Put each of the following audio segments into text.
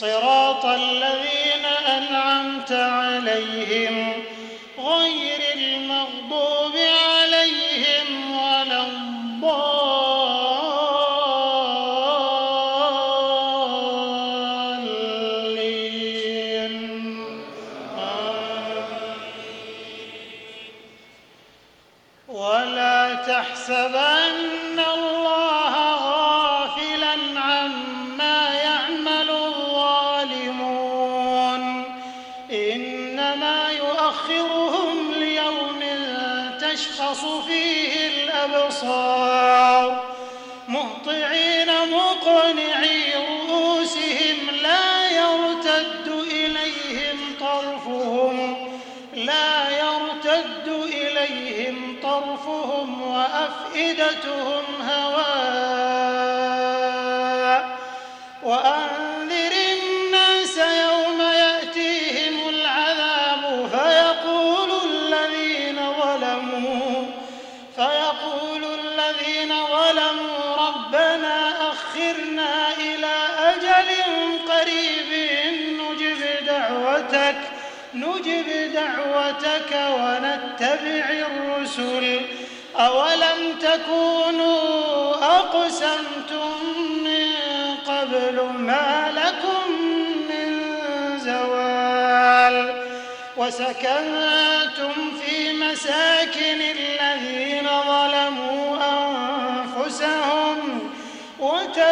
صراط الذين أنعمت عليهم غير المغضوب عليهم ولا الضالين. ولا تحسبن الله فيه الأبصار. مهطعين مقنعي رؤوسهم لا يرتد إليهم طرفهم لا يرتد إليهم طرفهم وأفئدتهم هواء. وأنذر أخرنا إلى أجل قريب. نجب دعوتك نجب دعوتك ونتبع الرسل. أولم تكونوا أقسمتم من قبل ما لكم من زوال؟ وسكنتم في مساكن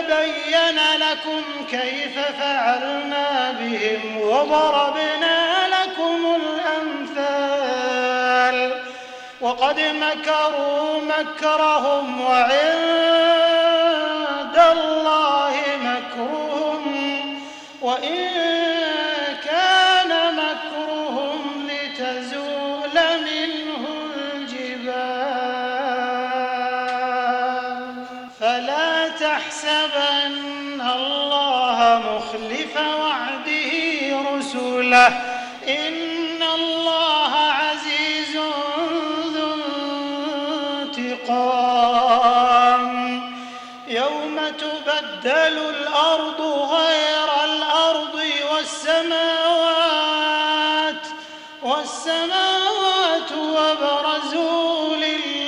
وتبين لكم كيف فعلنا بهم وضربنا لكم الأمثال. وقد مكروا مكرهم وعند الله مكرهم. وإن كان مكرهم لتزول منه فلا تحسبن الله مخلف وعده رسله. إن الله عزيز ذو انتقام. يوم تبدل الأرض غير الأرض والسماوات والسماوات وبرزوا لله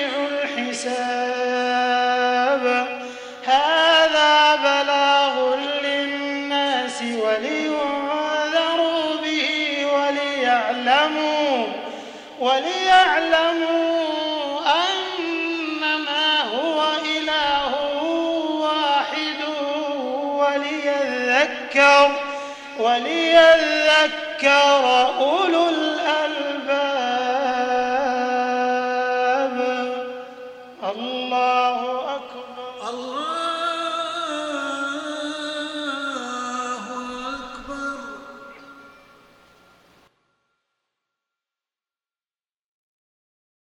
ولينذروا به وليعلموا وليعلموا أنما هو إله واحد وليذكر وليذكر أولو